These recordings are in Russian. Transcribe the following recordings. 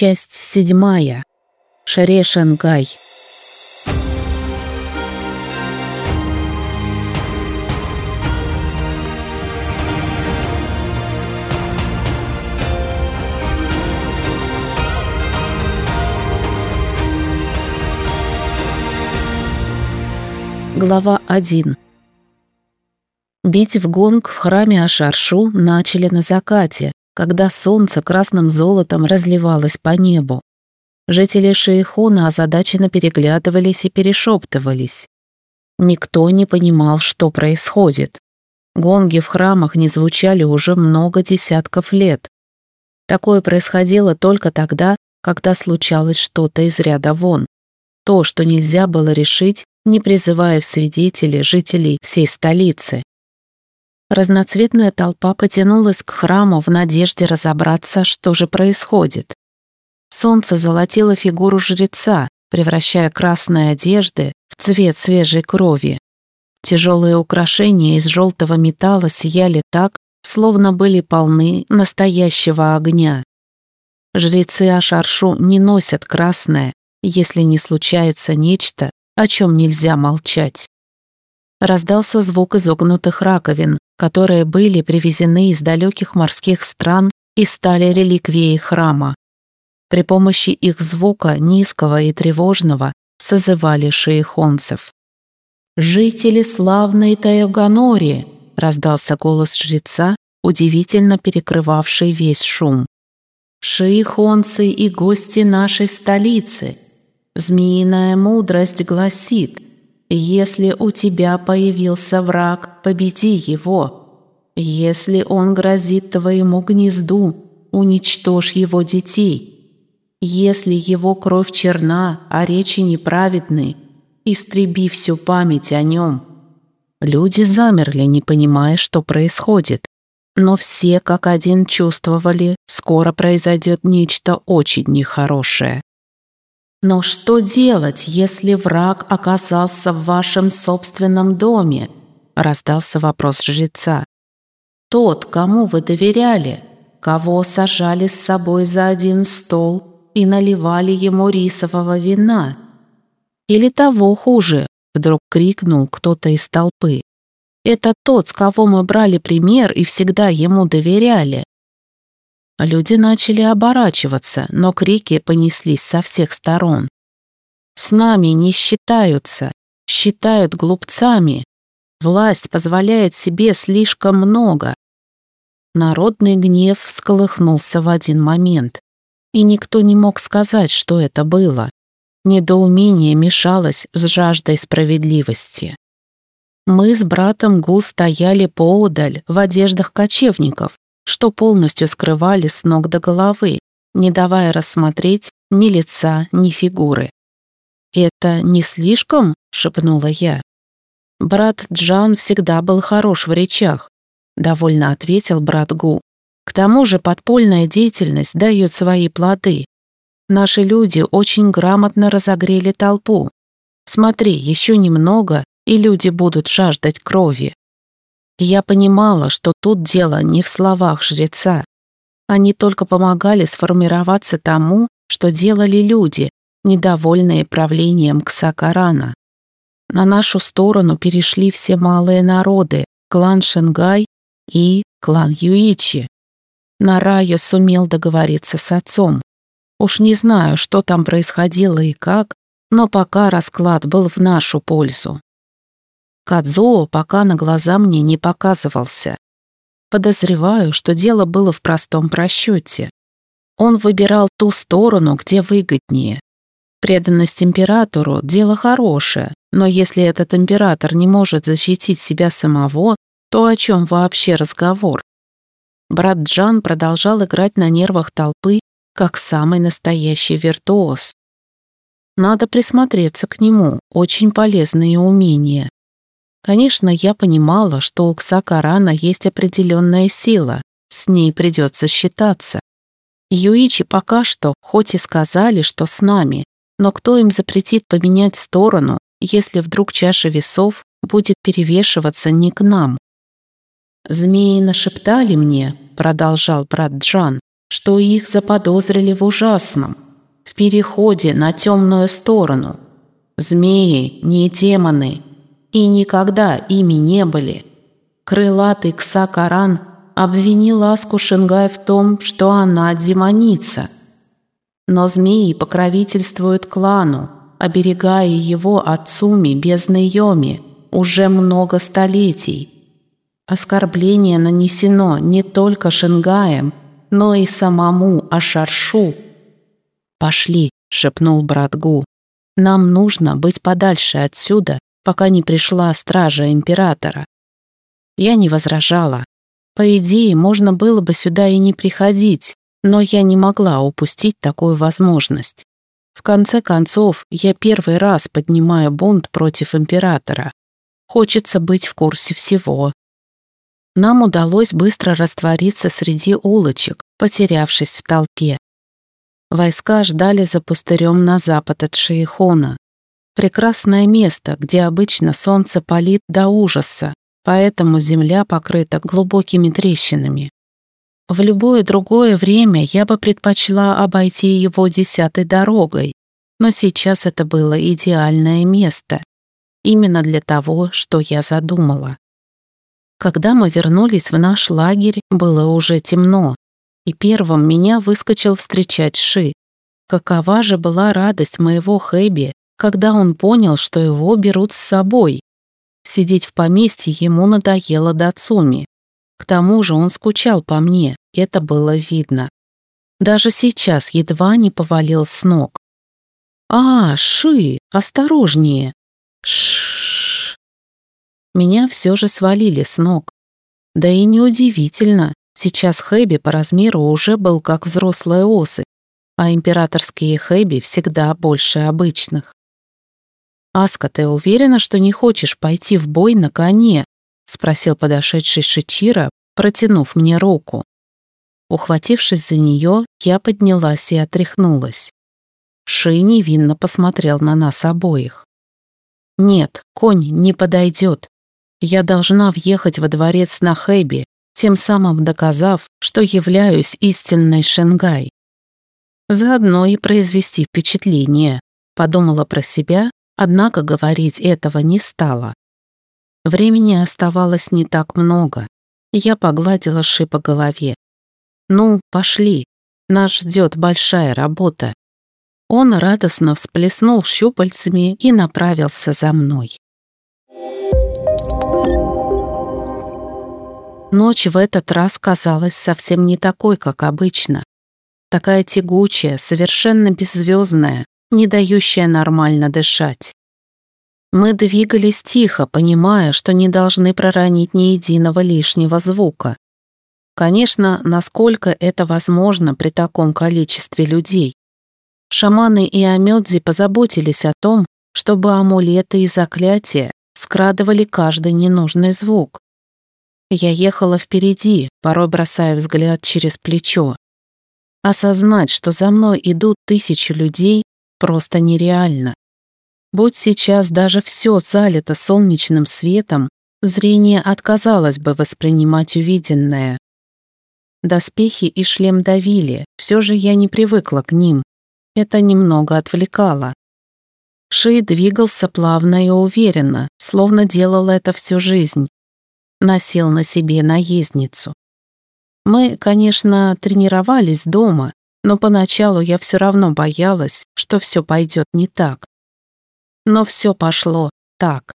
Часть седьмая. Шарешенгай. Глава 1. Бить в гонг в храме Ашаршу начали на закате, когда солнце красным золотом разливалось по небу. Жители Шейхона озадаченно переглядывались и перешептывались. Никто не понимал, что происходит. Гонги в храмах не звучали уже много десятков лет. Такое происходило только тогда, когда случалось что-то из ряда вон. То, что нельзя было решить, не призывая в свидетели жителей всей столицы. Разноцветная толпа потянулась к храму в надежде разобраться, что же происходит. Солнце золотило фигуру жреца, превращая красные одежды в цвет свежей крови. Тяжелые украшения из желтого металла сияли так, словно были полны настоящего огня. Жрецы Ашаршу не носят красное, если не случается нечто, о чем нельзя молчать. Раздался звук изогнутых раковин, которые были привезены из далеких морских стран и стали реликвией храма. При помощи их звука, низкого и тревожного, созывали шейхонцев. «Жители славной Тайоганори!» — раздался голос жреца, удивительно перекрывавший весь шум. «Шейхонцы и гости нашей столицы! Змеиная мудрость гласит — если у тебя появился враг, победи его. Если он грозит твоему гнезду, уничтожь его детей. Если его кровь черна, а речи неправедны, истреби всю память о нем». Люди замерли, не понимая, что происходит. Но все как один чувствовали, скоро произойдет нечто очень нехорошее. Но что делать, если враг оказался в вашем собственном доме? Раздался вопрос жреца. Тот, кому вы доверяли, кого сажали с собой за один стол и наливали ему рисового вина. Или того хуже, вдруг крикнул кто-то из толпы. Это тот, с кого мы брали пример и всегда ему доверяли. Люди начали оборачиваться, но крики понеслись со всех сторон. «С нами не считаются, считают глупцами. Власть позволяет себе слишком много». Народный гнев всколыхнулся в один момент, и никто не мог сказать, что это было. Недоумение мешалось с жаждой справедливости. Мы с братом Гу стояли поодаль в одеждах кочевников, что полностью скрывали с ног до головы, не давая рассмотреть ни лица, ни фигуры. «Это не слишком?» — шепнула я. «Брат Джан всегда был хорош в речах», — довольно ответил брат Гу. «К тому же подпольная деятельность дает свои плоды. Наши люди очень грамотно разогрели толпу. Смотри, еще немного, и люди будут жаждать крови». Я понимала, что тут дело не в словах жреца. Они только помогали сформироваться тому, что делали люди, недовольные правлением Ксакарана. На нашу сторону перешли все малые народы, клан Шенгай и клан Юичи. Нарая сумел договориться с отцом. Уж не знаю, что там происходило и как, но пока расклад был в нашу пользу. Кадзуо пока на глаза мне не показывался. Подозреваю, что дело было в простом просчете. Он выбирал ту сторону, где выгоднее. Преданность императору – дело хорошее, но если этот император не может защитить себя самого, то о чем вообще разговор? Брат Джан продолжал играть на нервах толпы, как самый настоящий виртуоз. Надо присмотреться к нему, очень полезные умения. Конечно, я понимала, что у Ксакарана есть определенная сила, с ней придется считаться. Юичи пока что, хоть и сказали, что с нами, но кто им запретит поменять сторону, если вдруг чаша весов будет перевешиваться не к нам? «Змеи нашептали мне», — продолжал брат Джан, что их заподозрили в ужасном, в переходе на темную сторону. Змеи не демоны и никогда ими не были. Крылатый Ксакаран обвинил Аску Шингай в том, что она демоница. Но змеи покровительствуют клану, оберегая его от Цуми бездны Йоми уже много столетий. Оскорбление нанесено не только Шингаем, но и самому Ашаршу. «Пошли», — шепнул брат Гу. «Нам нужно быть подальше отсюда, пока не пришла стража императора». Я не возражала. По идее, можно было бы сюда и не приходить, но я не могла упустить такую возможность. В конце концов, я первый раз поднимаю бунт против императора. Хочется быть в курсе всего. Нам удалось быстро раствориться среди улочек, потерявшись в толпе. Войска ждали за пустырем на запад от Шейхона. Прекрасное место, где обычно солнце палит до ужаса, поэтому земля покрыта глубокими трещинами. В любое другое время я бы предпочла обойти его десятой дорогой, но сейчас это было идеальное место, именно для того, что я задумала. Когда мы вернулись в наш лагерь, было уже темно, и первым меня выскочил встречать Ши. Какова же была радость моего Хэби, когда он понял, что его берут с собой. Сидеть в поместье ему надоело до Цуми. К тому же он скучал по мне, это было видно. Даже сейчас едва не повалил с ног. «А, Ши, осторожнее!» Ш. Меня все же свалили с ног. Да и неудивительно, сейчас Хэби по размеру уже был как взрослая особь, а императорские Хэби всегда больше обычных. «Аска, ты уверена, что не хочешь пойти в бой на коне?» — спросил подошедший Шичира, протянув мне руку. Ухватившись за нее, я поднялась и отряхнулась. Ши невинно посмотрел на нас обоих. Нет, конь не подойдет. Я должна въехать во дворец на Хэби, тем самым доказав, что являюсь истинной Шенгай. Заодно и произвести впечатление, подумала про себя, однако говорить этого не стала. Времени оставалось не так много. Я погладила Ши по голове. «Ну, пошли. Нас ждет большая работа. Он радостно всплеснул щупальцами и направился за мной. Ночь в этот раз казалась совсем не такой, как обычно. Такая тягучая, совершенно беззвездная, не дающая нормально дышать. Мы двигались тихо, понимая, что не должны проронить ни единого лишнего звука. Конечно, насколько это возможно при таком количестве людей. Шаманы и Амёдзи позаботились о том, чтобы амулеты и заклятия скрадывали каждый ненужный звук. Я ехала впереди, порой бросая взгляд через плечо. Осознать, что за мной идут тысячи людей, просто нереально. Будь сейчас даже все залито солнечным светом, зрение отказалось бы воспринимать увиденное. Доспехи и шлем давили, все же я не привыкла к ним, это немного отвлекало. Ши двигался плавно и уверенно, словно делал это всю жизнь. Носил на себе наездницу. Мы, конечно, тренировались дома, но поначалу я все равно боялась, что все пойдет не так. Но все пошло так.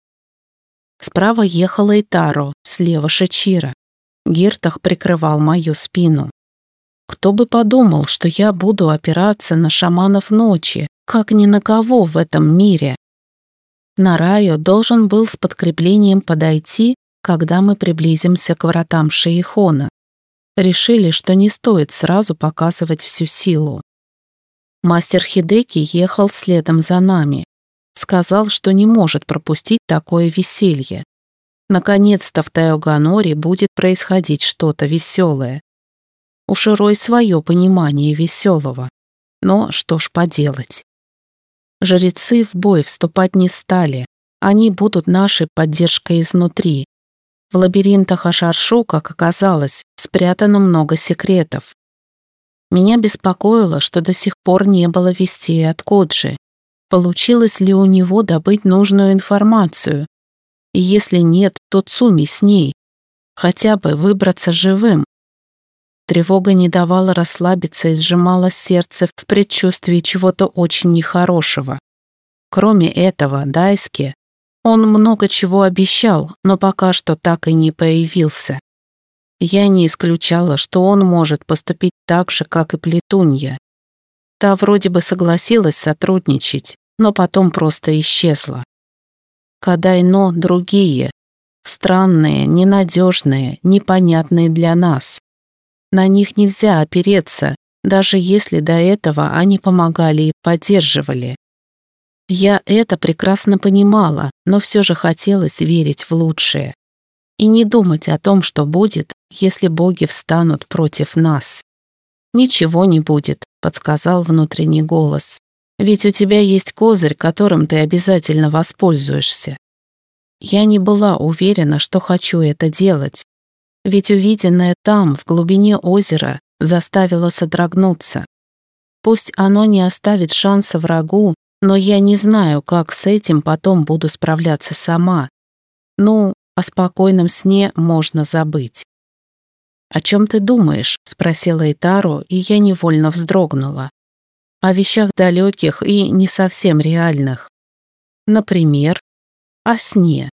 Справа ехала Итаро, слева Шичира. Гиртах прикрывал мою спину. Кто бы подумал, что я буду опираться на шаманов ночи, как ни на кого в этом мире. Нарайо должен был с подкреплением подойти, когда мы приблизимся к вратам Шейхона. Решили, что не стоит сразу показывать всю силу. Мастер Хидеки ехал следом за нами. Сказал, что не может пропустить такое веселье. Наконец-то в Тайоганоре будет происходить что-то веселое. У Широй свое понимание веселого. Но что ж поделать. Жрецы в бой вступать не стали. Они будут нашей поддержкой изнутри. В лабиринтах Ашаршу, как оказалось, спрятано много секретов. Меня беспокоило, что до сих пор не было вестей от Коджи. Получилось ли у него добыть нужную информацию? И если нет, то Цуми с ней. Хотя бы выбраться живым. Тревога не давала расслабиться и сжимала сердце в предчувствии чего-то очень нехорошего. Кроме этого, Дайске, он много чего обещал, но пока что так и не появился. Я не исключала, что он может поступить так же, как и Плетунья. Та вроде бы согласилась сотрудничать, но потом просто исчезла. Кадайно другие, странные, ненадежные, непонятные для нас. На них нельзя опереться, даже если до этого они помогали и поддерживали. Я это прекрасно понимала, но все же хотелось верить в лучшее. И не думать о том, что будет, если боги встанут против нас. «Ничего не будет», — подсказал внутренний голос. «Ведь у тебя есть козырь, которым ты обязательно воспользуешься». Я не была уверена, что хочу это делать, ведь увиденное там, в глубине озера, заставило содрогнуться. Пусть оно не оставит шанса врагу, но я не знаю, как с этим потом буду справляться сама. Ну, о спокойном сне можно забыть. «О чем ты думаешь?» — спросила Итару, и я невольно вздрогнула. «О вещах далеких и не совсем реальных. Например, о сне».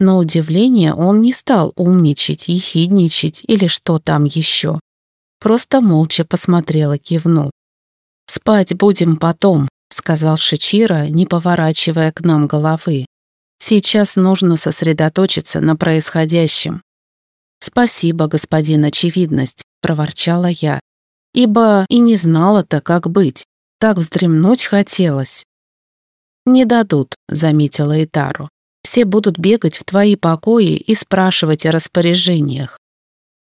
На удивление он не стал умничать, ехидничать или что там еще. Просто молча посмотрел и кивнул. «Спать будем потом», сказал Шичира, не поворачивая к нам головы. Сейчас нужно сосредоточиться на происходящем. Спасибо, господин очевидность, проворчала я, ибо и не знала-то, как быть. Так вздремнуть хотелось. Не дадут, заметила Итару. Все будут бегать в твои покои и спрашивать о распоряжениях.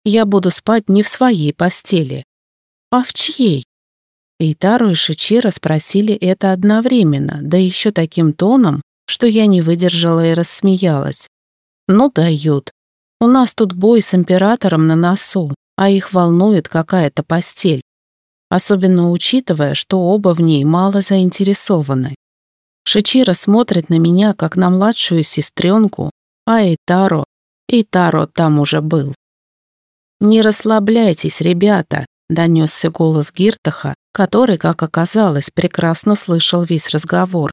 Я буду спать не в своей постели. А в чьей? Эйтару и Шичира спросили это одновременно, да еще таким тоном, что я не выдержала и рассмеялась. «Ну дают. У нас тут бой с императором на носу, а их волнует какая-то постель. Особенно учитывая, что оба в ней мало заинтересованы. Шичира смотрит на меня, как на младшую сестренку, а Эйтаро... Эйтаро там уже был. «Не расслабляйтесь, ребята», — донесся голос Гиртаха, который, как оказалось, прекрасно слышал весь разговор.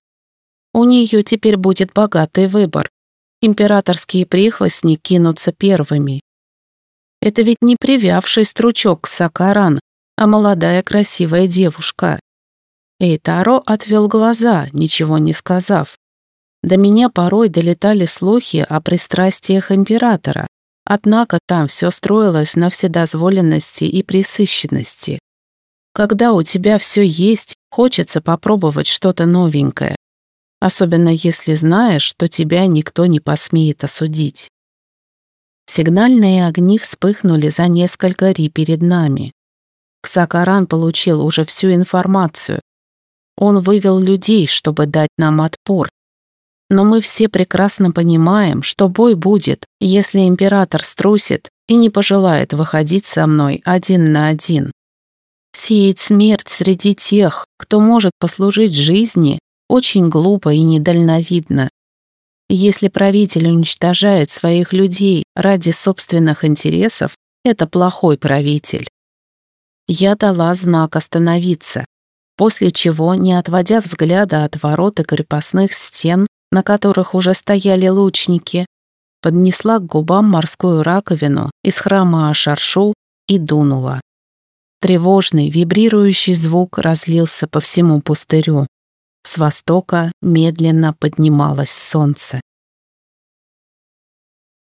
У нее теперь будет богатый выбор. Императорские прихвостни кинутся первыми. Это ведь не привявший стручок Сакаран, а молодая красивая девушка. Эйтаро отвел глаза, ничего не сказав. До меня порой долетали слухи о пристрастиях императора, однако там все строилось на вседозволенности и присыщенности. Когда у тебя все есть, хочется попробовать что-то новенькое. Особенно если знаешь, что тебя никто не посмеет осудить. Сигнальные огни вспыхнули за несколько ри перед нами. Ксакаран получил уже всю информацию. Он вывел людей, чтобы дать нам отпор. Но мы все прекрасно понимаем, что бой будет, если император струсит и не пожелает выходить со мной один на один. Сеять смерть среди тех, кто может послужить жизни, очень глупо и недальновидно. Если правитель уничтожает своих людей ради собственных интересов, это плохой правитель. Я дала знак остановиться, после чего, не отводя взгляда от ворот и крепостных стен, на которых уже стояли лучники, поднесла к губам морскую раковину из храма Ашаршу и дунула. Тревожный, вибрирующий звук разлился по всему пустырю. С востока медленно поднималось солнце.